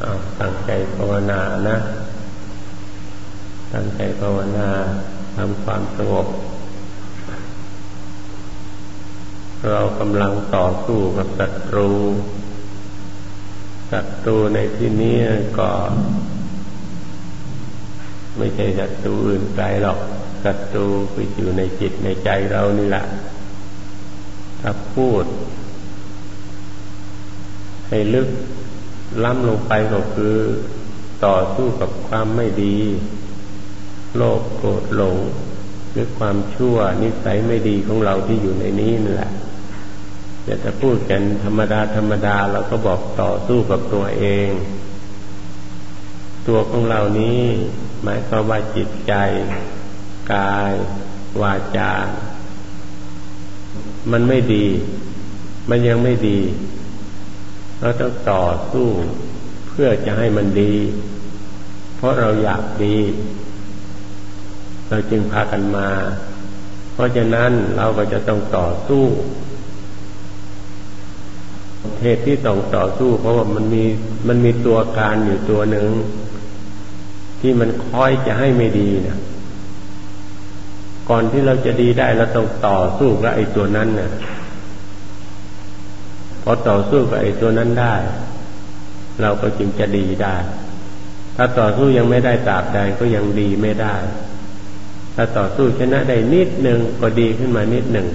เอาตั้งใจภาวนานะ ตั้งใจภาวนาทำความสงบ เรากำลังต่อสู้กับศัตรู ศัตรูในที่นี้ก็ ไม่ใช่ศัตรูอื่นไกลหรอก ศัตรูคืออยู่ในจิตในใจเรานี่แหละ ถ้าพูด ให้ลึก ล้ำลงไปก็คือต่อสู้กับความไม่ดี โลภโกรธหลงหรือความชั่วนิสัยไม่ดีของเราที่อยู่ในนี้นั่นแหละแต่ถ้าพูดกันธรรมดาธรรมดาเราก็บอกต่อสู้กับตัวเอง ตัวของเรานี้หมายความว่าจิตใจ กาย วาจา มันไม่ดี มันยังไม่ดี เราต้องต่อสู้เพื่อจะให้มันดี เพราะเราอยากดี เราจึงพากันมา เพราะฉะนั้นเราก็จะต้องต่อสู้เหตุที่ต้องต่อสู้ เพราะว่ามันมีมันมีตัวการอยู่ตัวหนึ่ง ที่มันคอยจะให้ไม่ดีนะก่อนที่เราจะดีได้เราต้องต่อสู้กับไอ้ตัวนั้นนะ่ยพ อต่อสู้กับไอ้ตัวนั้นได้ เราก็จึงจะดีได้ ถ้าต่อสู้ยังไม่ได้ตราบใดก็ยังดีไม่ได้ ถ้าต่อสู้ชนะได้นิดหนึ่งก็ดีขึ้นมานิดหนึ่ง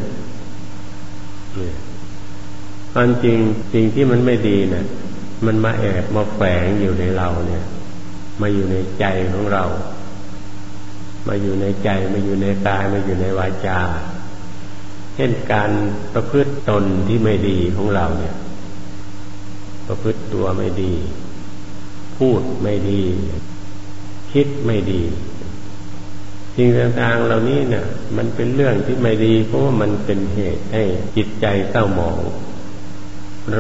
ความจริงสิ่งที่มันไม่ดีเนะ่ยมันมาแอบมาแฝงอยู่ในเราเนี่ย มาอยู่ในใจของเรา มาอยู่ในใจมาอยู่ในกายมาอยู่ในวาจา เช่นการประพฤติตนที่ไม่ดีของเราเนี่ย ประพฤติตัวไม่ดี พูดไม่ดี คิดไม่ดีสิ่งต่างๆเหล่านี้เนี่ย มันเป็นเรื่องที่ไม่ดี เพราะว่ามันเป็นเหตุให้จิตใจเศร้าหมอง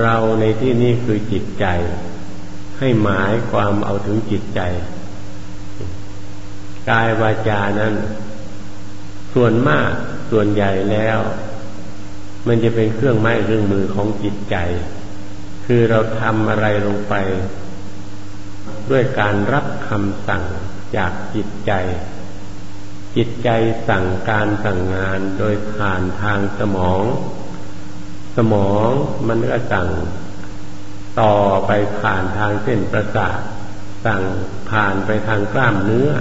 เราในที่นี้คือจิตใจ ให้หมายความเอาถึงจิตใจ กายวาจานั้น ส่วนมาก ส่วนใหญ่แล้ว มันจะเป็นเครื่องไม้เครื่องมือของจิตใจ คือเราทำอะไรลงไป ด้วยการรับคำสั่งจากจิตใจ จิตใจสั่งการสั่งงานโดยผ่านทางสมอง สมองมันก็สั่งต่อไปผ่านทางเส้นประสาทสั่งผ่านไปทางกล้ามเนื้อ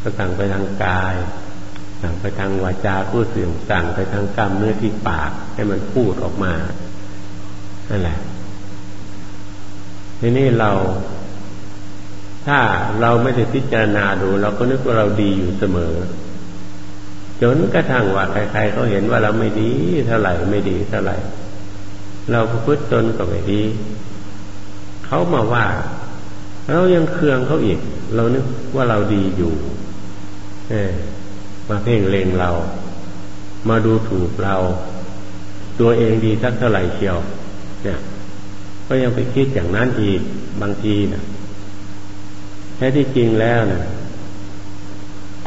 ก็สั่งไปทางกาย สั่งไปทางวาจาพูดเสียงสั่งไปทางกรรมเนื้อที่ปากให้มันพูดออกมานั่นแหละทีนี้เรา ถ้าเราไม่ได้พิจารณาดู เราก็นึกว่าเราดีอยู่เสมอ จนกระทั่งว่าใครๆเขาเห็นว่าเราไม่ดีเท่าไหร่ไม่ดีเท่าไหร่ เราพูดตนก็ไม่ดีเขามาว่า เรายังเคืองเขาอีก เรานึกว่าเราดีอยู่ มาเพ่งเลงเรา มาดูถูกเรา ตัวเองดีสักเท่าไหร่เชียว เนี่ย ก็ยังไปคิดอย่างนั้นอีกบางทีนะแท้ที่จริงแล้วนะ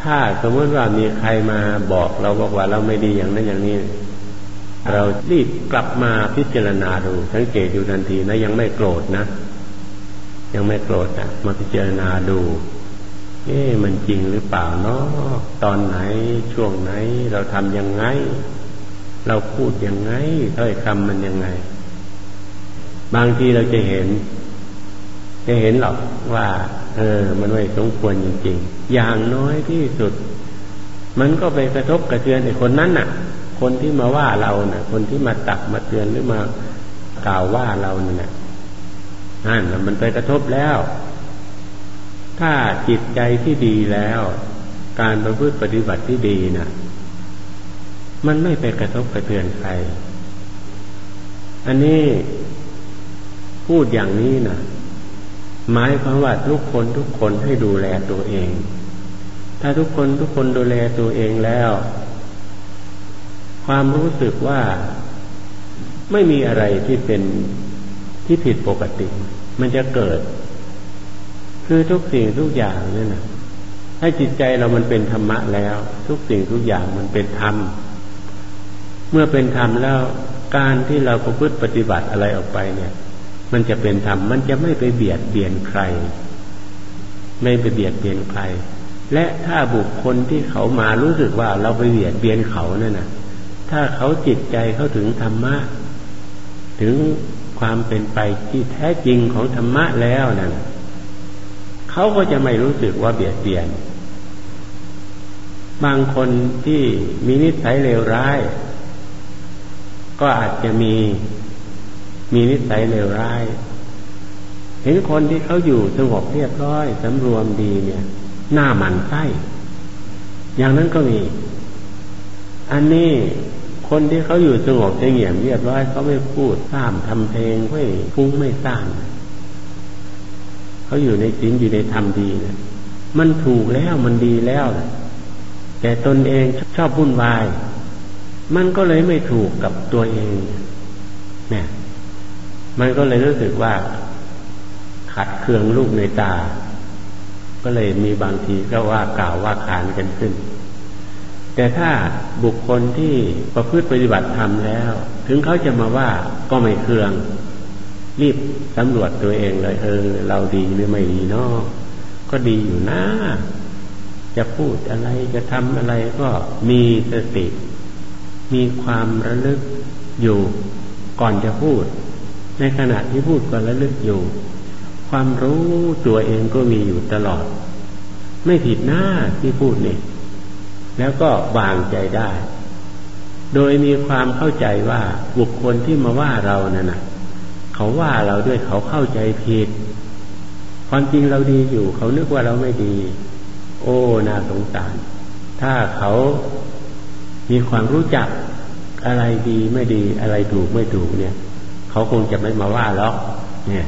ถ้าสมมติว่ามีใครมาบอกเราบอกว่าเราไม่ดีอย่างนั้นอย่างนี้ เรารีบกลับมาพิจารณาดู สังเกตอยู่ทันทีนะยังไม่โกรธนะยังไม่โกรธนะมาพิจารณาดู เอ๊ะมันจริงหรือเปล่าเนาะตอนไหนช่วงไหน เราทำยังไง เราพูดยังไงถ้อยคำมันยังไง บางทีเราจะเห็น จะเห็นหรอกว่า เออ มันไม่สมควรจริงๆ อย่างน้อยที่สุด มันก็ไปกระทบกระเทือนไอ้คนนั้นน่ะ คนที่มาว่าเราน่ะ คนที่มาตักมาเตือนหรือมากล่าวว่าเราเนี่ยนั่นมันไปกระทบแล้ว ถ้าจิตใจที่ดีแล้ว การประพฤติปฏิบัติที่ดีนะ่ะ มันไม่ไปกระทบกระเทือนใคร อันนี้พูดอย่างนี้นะหมายความว่าทุกคนทุกคนให้ดูแลตัวเอง ถ้าทุกคนทุกคนดูแลตัวเองแล้ว ความรู้สึกว่าไม่มีอะไรที่เป็นที่ผิดปกติ มันจะเกิด คือทุกสิ่งทุกอย่างนี่นะถ้จิตใจเรามันเป็นธรรมะแล้ว ทุกสิ่งทุกอย่างมันเป็นธรรม เมื่อเป็นธรรมแล้วการที่เราประพฤติปฏิบัติอะไรออกไปเนี่ย มันจะเป็นธรรมมันจะไม่ไปเบียดเบียนใคร ไม่ไปเบียดเบียนใคร และถ้าบุคคลที่เขามารู้สึกว่าเราไปเบียดเบียนเขาเนี่ยนะถ้าเขาจิตใจเขาถึงธรรมะ ถึงความเป็นไปที่แท้จริงของธรรมะแล้วนั่น เขาก็จะไม่รู้สึกว่าเบียดเบียน บางคนที่มีนิสัยเลวร้าย ก็อาจจะมีมีนิสัยเลวร้าย เห็นคนที่เขาอยู่สงบเรียบร้อยสำรวมดีเนี่ย หน้าหมันไส้ อย่างนั้นก็มี อันนี้คนที่เขาอยู่สงบเงียบเรียบร้อยเขาไม่พูดสร้างทำเพลงไม่ฟุ้งไม่สร้าง เขาอยู่ในศีลอยู่ในธรรมดีนะมันถูกแล้วมันดีแล้วนะแต่ตนเองชอบวุ่นวาย มันก็เลยไม่ถูกกับตัวเองเนี่ยมันก็เลยรู้สึกว่า ขัดเคืองลูกในตา ก็เลยมีบางทีก็ว่ากล่าวว่าขานกันขึ้น แต่ถ้าบุคคลที่ประพฤติปฏิบัติธรรมแล้ว ถึงเขาจะมาว่าก็ไม่เคือง รีบสำรวจตัวเองเลย เออ เราดีหรือไม่ดีเนาะก็ดีอยู่นะ จะพูดอะไรจะทำอะไรก็มีสติ มีความระลึกอยู่ก่อนจะพูด ในขณะที่พูดก็ระลึกอยู่ ความรู้ตัวเองก็มีอยู่ตลอด ไม่ผิดหน้าที่พูดนี่แล้วก็วางใจได้ โดยมีความเข้าใจว่าบุคคลที่มาว่าเรานั่นนะ เขาว่าเราด้วยเขาเข้าใจผิด ความจริงเราดีอยู่ เขานึกว่าเราไม่ดี โอ้น่าสงสาร ถ้าเขามีความรู้จักอะไรดีไม่ดีอะไรถูกไม่ถูกเนี่ย เขาคงจะไม่มาว่าหรอกเนี่ย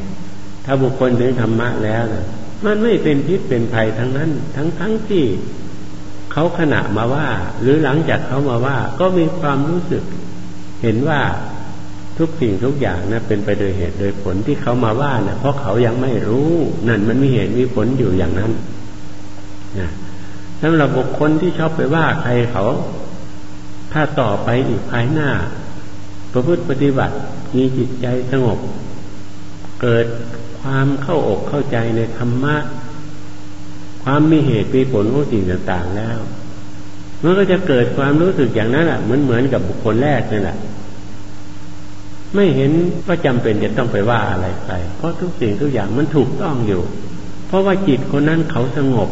ถ้าบุคคลถึงธรรมะแล้วนะมันไม่เป็นพิษเป็นภัยทั้งนั้น ทั้งทั้งที่เขาขณะมาว่า หรือหลังจากเขามาว่า ก็มีความรู้สึก เห็นว่า ทุกสิ่งทุกอย่างนะเป็นไปโดยเหตุโดยผลที่เขามาว่านะเพราะเขายังไม่รู้ นั่นมันมีเหตุมีผลอยู่อย่างนั้นนะสำหรับบุคคลที่ชอบไปว่าใครเขา ถ้าต่อไปอีกภายหน้า ประพฤติปฏิบัติมีจิตใจสงบ เกิดความเข้าอกเข้าใจในธรรมะ ความมีเหตุมีผลของสิ่งต่างๆแล้วมันก็จะเกิดความรู้สึกอย่างนั้นแหละเหมือนเหมือนกับบุคคลแรกนั่นแหละ ไม่เห็นว่าจำเป็นจะต้องไปว่าอะไรใครเพราะทุกสิ่งทุกอย่างมันถูกต้องอยู่ เพราะว่าจิตคนนั้นเขาสงบ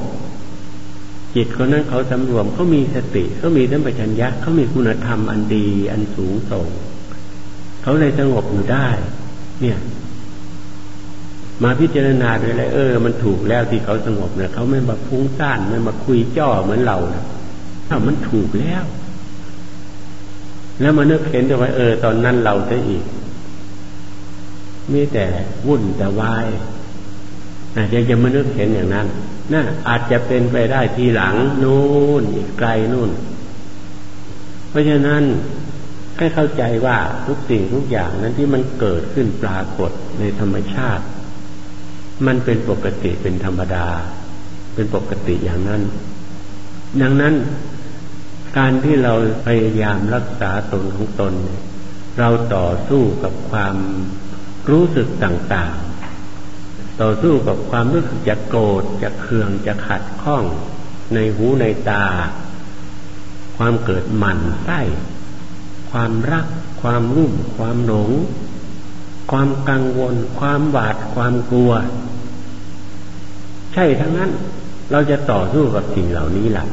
จิตคนนั้นเขาสำรวมเขามีสติเขามีสัมปชัญญะเขามีคุณธรรมอันดีอันสูงส่งเขาเลยสงบอยู่ได้ เนี่ย มาพิจารณาด้วยเลยเออ มันถูกแล้วที่เขาสงบเนี่ยเขาไม่มาฟุ้งซ่านไม่มาคุยจ้อเหมือนเรานะถ้ามันถูกแล้ว แล้วมานึกเห็นแต่ว่าเออ ตอนนั้นเราจะอีก มีแต่วุ่นแต่วายอาจจะยังมานึกเห็นอย่างนั้นน่าอาจจะเป็นไปได้ทีหลังนู่นอีกไกลนู่น เพราะฉะนั้นให้เข้าใจว่าทุกสิ่งทุกอย่างนั้นที่มันเกิดขึ้นปรากฏในธรรมชาติ มันเป็นปกติเป็นธรรมดา เป็นปกติอย่างนั้น ดังนั้น การที่เราพยายามรักษาตนของตน เราต่อสู้กับความรู้สึกต่างๆ ต่อสู้กับความรู้สึกจะโกรธจะเคืองจะขัดข้อง ในหูในตา ความเกิดหมั่นไส้ความรัก ความรุ่ม ความหลงความกังวล ความหวาด ความกลัว ใช่ทั้งนั้น เราจะต่อสู้กับสิ่งเหล่านี้หล่ะ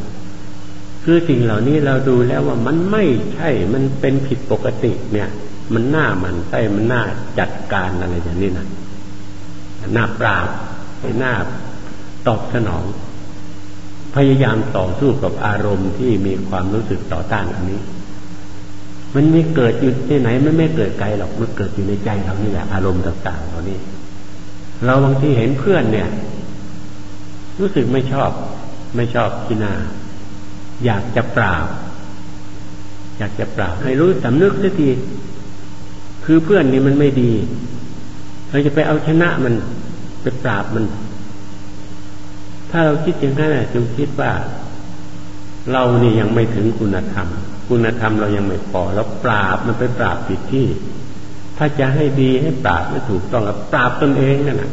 คือสิ่งเหล่านี้เราดูแล้วว่ามันไม่ใช่ มันเป็นผิดปกติ เนี่ย มันหน้ามันใช่มันหน้าจัดการอะไรอย่างนี้นะหน้าปราบหน้าตอบสนอง พยายามต่อสู้กับอารมณ์ที่มีความรู้สึกต่อต้านอันนี้ มันไม่เกิดอยู่ที่ไหน มันไม่เกิดไกลหรอก มันเกิดอยู่ในใจเรานี่แหละอารมณ์ต่างๆเรานี่เราบางทีเห็นเพื่อนเนี่ย รู้สึกไม่ชอบ ไม่ชอบกินา อยากจะปราบ อยากจะปราบ ให้รู้สำนึกสักทีคือเพื่อนนี่มันไม่ดี เราจะไปเอาชนะมัน ไปปราบมัน ถ้าเราคิดอย่างนั้นจงคิดว่า เรานี่ยังไม่ถึงคุณธรรม คุณธรรมเรายังไม่พอแล้วปราบมันไปปราบผิดที่ ถ้าจะให้ดีให้ปราบไม่ถูกต้องปราบตนเองนั่นแหะ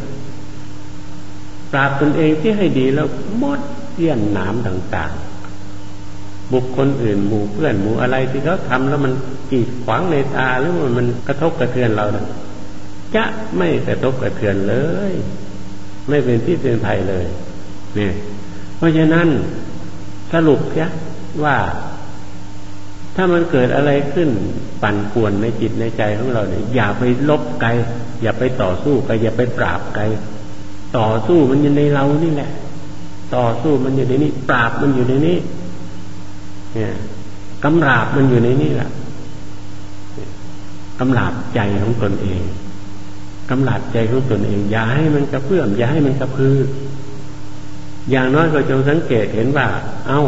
ปราบตนเองที่ให้ดีแล้วมดเสี้ยนหนามต่าง ๆ บุคคลอื่นหมู่เพื่อนหมู่อะไรที่เขาทำแล้วมันกีดขวางในตาหรือว่ามันกระทบกระเทือนเราเนี่ยจะไม่กระทบกระเทือนเลย ไม่เป็นที่เป็นภัยเลยเนี่ยเพราะฉะนั้นสรุปเนี่ยว่า ถ้ามันเกิดอะไรขึ้นปั่นป่วนในจิตในใจของเราเนี่ยอย่าไปลบไกล อย่าไปต่อสู้ไกลอย่าไปปราบไกลต่อสู้มันอยู่ในเรานี่แหละ ต่อสู้มันอยู่ในนี้ ปราบมันอยู่ในนี้ เนี่ยกำราบมันอยู่ในนี้แหละกำราบใจของตนเองกำลัดใจของตนเอง อย่าให้มันกระเพื่อมอย่าให้มันกระพือ อย่างน้อยก็จงสังเกตเห็นว่า เอา้า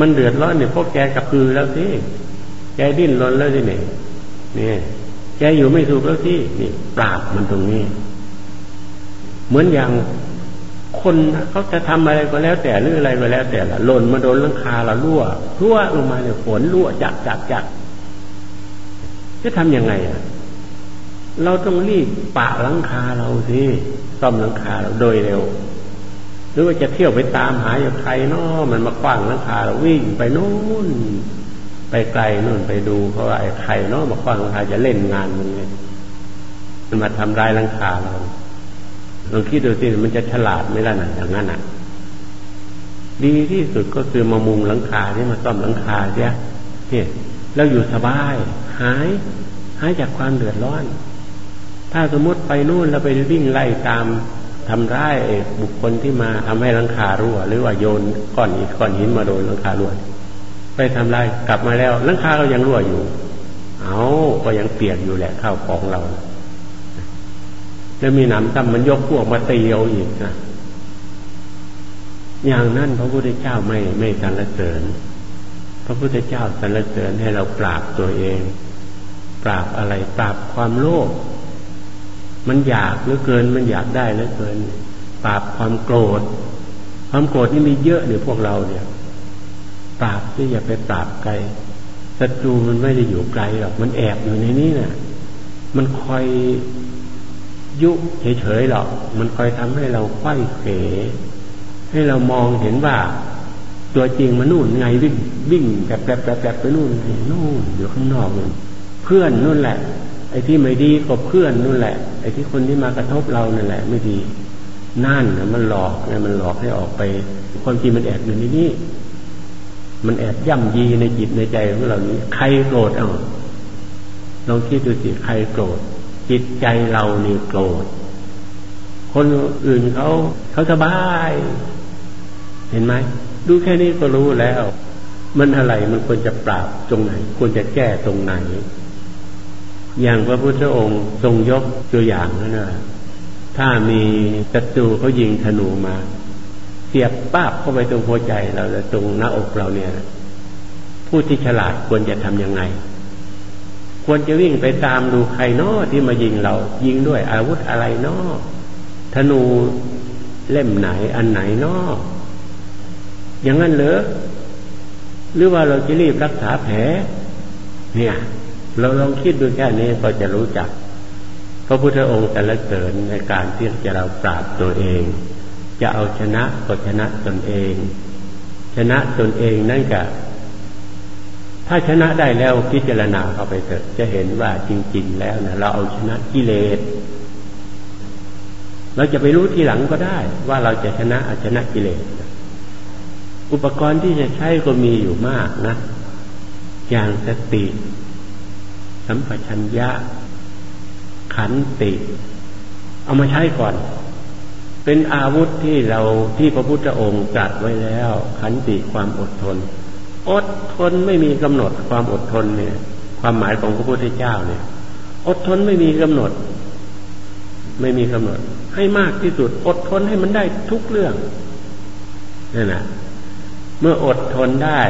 มันเดือดร้อนเนี่ยพวกแกกระพือแล้วสิแกดิ้นรนแล้วสิเนี่ยนี่แกอยู่ไม่ถูกแล้วสินี่ ปราบมันตรงนี้ เหมือนอย่าง คนเขาจะทำอะไรก็แล้วแต่หรืออะไรก็แล้วแต่ละหล่นมาโดนลังคาเรารั่วรั่วลงมาเนี่ยฝนรั่วจักจักจักจะทำยังไงอะเราต้องรีบปะหลังคาเราสิซ่อมหลังคาเราโดยเร็ว หรือว่าจะเที่ยวไปตามหาอยู่ใครเนาะมันมาคว้างหลังคาเราวิ่งไปนู่นไปไกลนู่นไปดูเพราะว่าไอ้ใครเนาะมาคว้างหลังคาจะเล่นงานมันไงมันมาทำร้ายหลังคาเรา ลองคิดดูสิมันจะฉลาดไม่ล่ะนะอย่างนั้นอะ ดีที่สุดก็คือมามุงหลังคาที่มาซ่อมหลังคาเสียเนี่ยเราอยู่สบาย หาย หายจากความเดือดร้อน ถ้าสมมติไปนู่นแล้วไปวิ่งไล่ตามทำร้ายบุคคลที่มาทำให้หลังคารั่ว หรือว่าโยนก้อนอิฐก้อนหินมาโดนหลังคารั่วไปทำลายกลับมาแล้วหลังคาเรายังรั่วอยู่ เอาก็ยังเปียกอยู่แหละข้าวของเรา แล้วมีหนำซ้ำมันยกพวกมาตีเอาอีกนะอย่างนั้นพระพุทธเจ้าไม่ไม่สรรเสริญ พระพุทธเจ้าสรรเสริญให้เราปราบตัวเอง ปราบอะไร ปราบความโลภ มันอยากเหลือเกิน มันอยากได้เหลือเกิน ปราบความโกรธ ความโกรธนี่มีเยอะเนี่ยพวกเราเนี่ย ปราบที่อย่าไปปราบไกล ศัตรูมันไม่ได้อยู่ไกลหรอก มันแอบอยู่ในนี้นะ่ะ มันคอย ยุเฉยๆหรอก มันคอยทำให้เราไข้เขให้เรามองเห็นว่า ตัวจริงมันนู่นไงวิ่งวิ่งแบบแบบแบบไปนู่นนู่นอยู่ข้างนอกนู่เพื่อนนู่นแหละ ไอ้ที่ไม่ดีก็เพื่อนนู่นแหละ ไอ้ที่คนที่มากระทบเรานั่นแหละ ไม่ดีนั่นนะมันหลอกไงมันหลอกให้ออกไป ความจริงมันแอบอยู่ในนี้มันแอบย่ำยีในจิตในใจของเรานี้ ใครโกรธเอาลองคิดดูสิใครโกรธ จิตใจเรานี่โกรธ คนอื่นเขาเขาสบาย เห็นไหม ดูแค่นี้ก็รู้แล้ว มันอะไรมันควรจะปราบตรงไหน ควรจะแก้ตรงไหน อย่างพระพุทธองค์ทรงยกตัวอย่างนั่นนะถ้ามีศัตรูเขายิงธนูมา เสียบป้าบเข้าไปตรงหัวใจเราแล้วตรงหน้าอกเราเนี่ย ผู้ที่ฉลาดควรจะทำยังไง ควรจะวิ่งไปตามดูใครนอที่มายิงเรา ยิงด้วยอาวุธอะไรนอธนูเล่มไหนอันไหนนออย่างนั้นเหรอหรือว่าเราจะรีบรักษาแผล เนี่ย เราลองคิดดูแค่นี้ก็จะรู้จัก พระพุทธองค์แต่ละเสริญในการที่จะเราปราบตัวเอง จะเอาชนะก็ชนะตนเอง ชนะตนเองนั่นก็ ถ้าชนะได้แล้วพิจารณาเข้าไปเถอะ จะเห็นว่าจริง ๆ แล้วนะเราเอาชนะกิเลสเราจะไปรู้ทีหลังก็ได้ ว่าเราจะชนะอาชนะกิเลสอุปกรณ์ที่จะใช้ก็มีอยู่มากนะ อย่างสติ สัมปชัญญะ ขันติ เอามาใช้ก่อน เป็นอาวุธที่เราที่พระพุทธองค์ตรัสไว้แล้ว ขันติความอดทน อดทนไม่มีกำหนดความอดทนเนี่ย ความหมายของพระพุทธเจ้าเนี่ย อดทนไม่มีกำหนด ไม่มีกำหนด ให้มากที่สุด อดทนให้มันได้ทุกเรื่องนั่นะเมื่ออดทนได้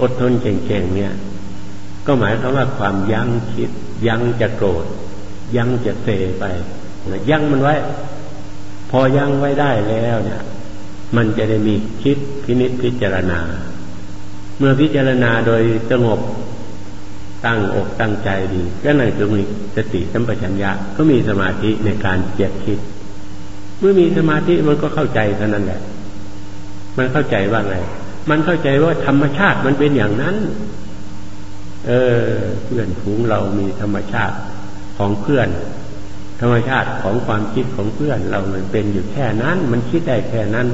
อดทนเก่งๆเนี่ย ก็หมายความว่าความยั้งคิด ยั้งจะโกรธ ยั้งจะเสไปนะยั้งมันไว้ พอยั้งไว้ได้แล้วเนี่ย มันจะได้มีคิดพินิจพิจารณา เมื่อพิจารณาโดยสงบตั้งอกตั้งใจดี ก็ในตรงนี้สติสัมปชัญญะก็มีสมาธิในการเจ็ดคิด เมื่อมีสมาธิมันก็เข้าใจเท่านั้นแหละ มันเข้าใจว่าไง มันเข้าใจว่าธรรมชาติมันเป็นอย่างนั้น เออ เพื่อนฝูงเรามีธรรมชาติของเพื่อน ธรรมชาติของความคิดของเพื่อนเรามันเป็นอยู่แค่นั้น มันคิดได้แค่นั้น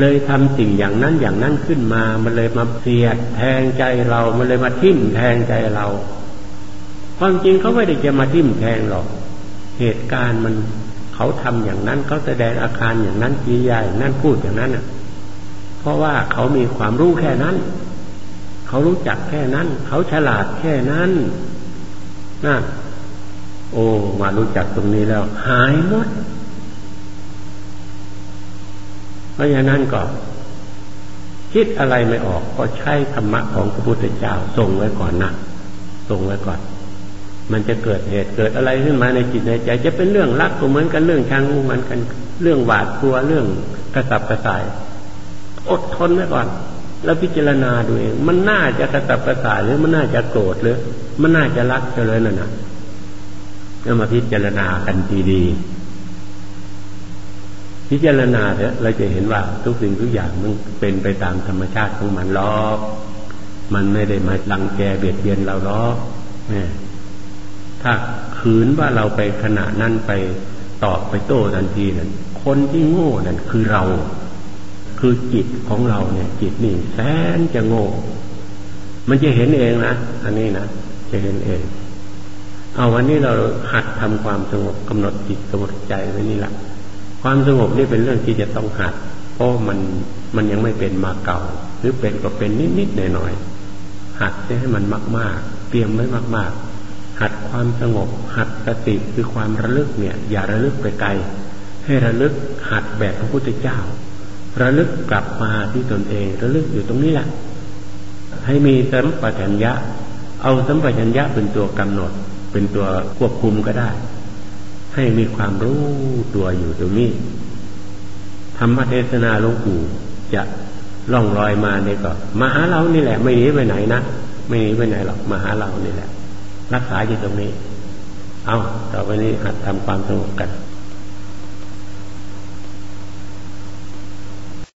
เลยทำสิ่งอย่างนั้นอย่างนั้นขึ้นมา มันเลยมาเสียดแทงใจเรา มันเลยมาทิ่มแทงใจเรา ความจริงเขาไม่ได้จะมาทิ่มแทงหรอก เหตุการณ์มันเขาทำอย่างนั้นเขาแสดงอาการอย่างนั้นกิริยาอย่างนั้นพูดอย่างนั้นอะ เพราะว่าเขามีความรู้แค่นั้น เขารู้จักแค่นั้น เขาฉลาดแค่นั้นนะโอ้ มารู้จักตรงนี้แล้ว หายหมด เพราะฉะนั้นก็คิดอะไรไม่ออกก็ใช้ธรรมะของพระพุทธเจ้าส่งไว้ก่อนนะส่งไว้ก่อน มันจะเกิดเหตุเกิดอะไรขึ้นมาในจิตในใจ จะเป็นเรื่องรักก็เหมือนกันเรื่องชังเหมือนกันเรื่องหวาดกลัวเรื่องกระสับกระส่าย อดทนไว้ก่อน แล้วพิจารณาดูเองมันน่าจะกระสับกระส่ายหรือมันน่าจะโกรธหรือ มันน่าจะรักจะเลยน่ะนะเอามาพิจารณากันดีๆ พิจารณาเถอะเราจะเห็นว่าทุกสิ่งทุกอย่างมันเป็นไปตามธรรมชาติของมันล้อกมันไม่ได้มาลังแกเบียดเบียนเราล้อกเนี่ยถ้าขืนว่าเราไปขณะนั้นไปตอบไปโต้ทันทีนั้นคนที่โง่นั่นคือเรา คือจิตของเราเนี่ย จิตนี่แสนจะโง่ มันจะเห็นเองนะอันนี้นะจะเห็นเอง เอาวันนี้เราหัดทำความสงบกำหนดจิตกำหนดใจไว้นี่แหละ ความสงบนี่เป็นเรื่องที่จะต้องหัด เพราะมันมันยังไม่เป็นมาเก่า หรือเป็นก็เป็นนิดๆหน่อยๆหัดให้มันมาก ๆ เตรียมไว้มาก ๆ หัดความสงบ หัดสติคือความระลึกเนี่ย อย่าระลึกไปไกล ให้ระลึกหัดแบบพระพุทธเจ้า ระลึกกลับมาที่ตนเอง ระลึกอยู่ตรงนี้แหละให้มีสัมปชัญญะ เอาสัมปชัญญะเป็นตัวกำหนด เป็นตัวควบคุมก็ได้ ให้มีความรู้ตัวอยู่ตรงนี้ธรรมเทศนาหลวงปู่จะล่องลอยมาเนี่ยก็มาหาเรานี่แหละ ไม่หนีไปไหนนะไม่หนีไปไหนหรอกมาหาเรานี่แหละ รักษาอยู่ตรงนี้ เอาต่อไปนี้หัดทำความสงบกัน